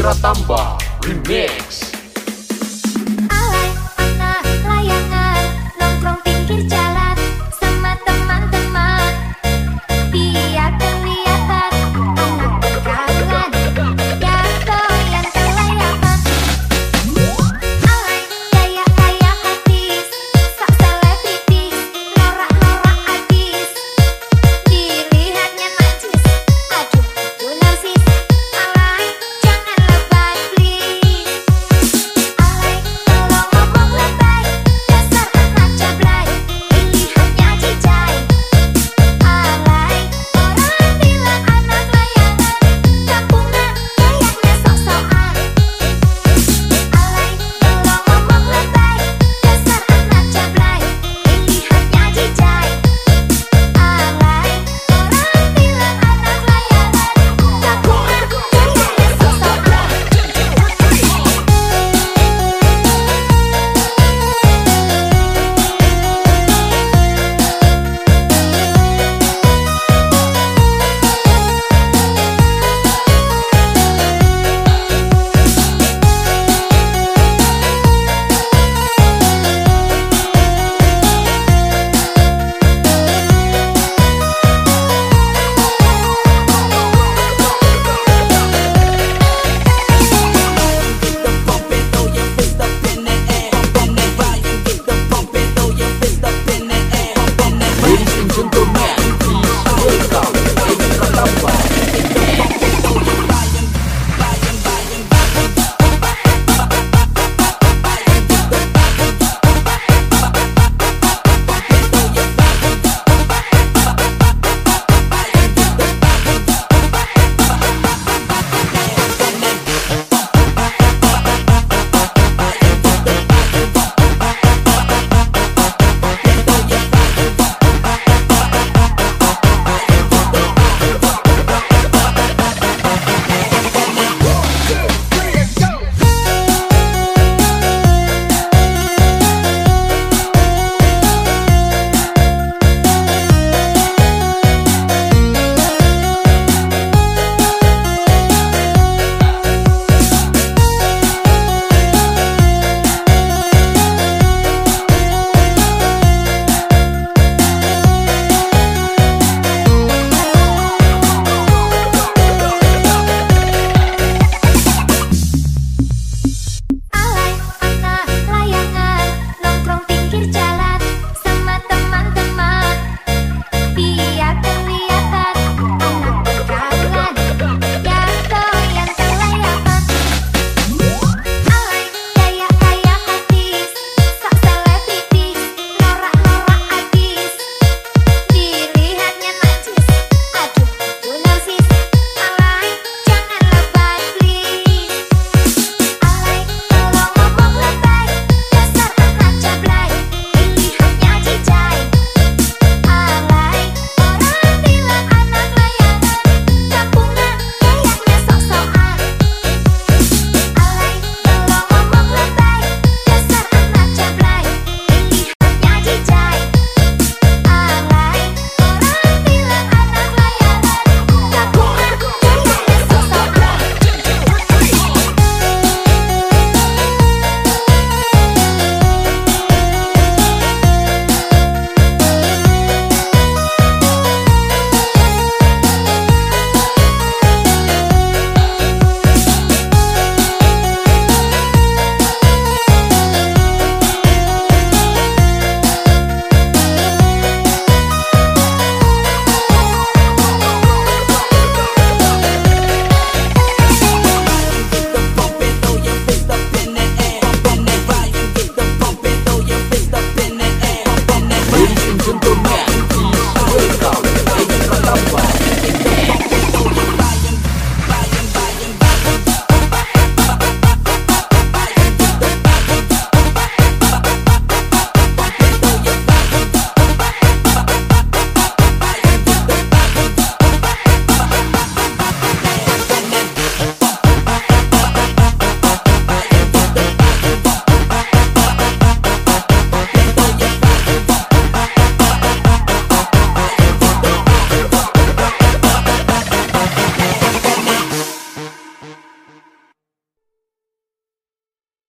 Pratamba Remix.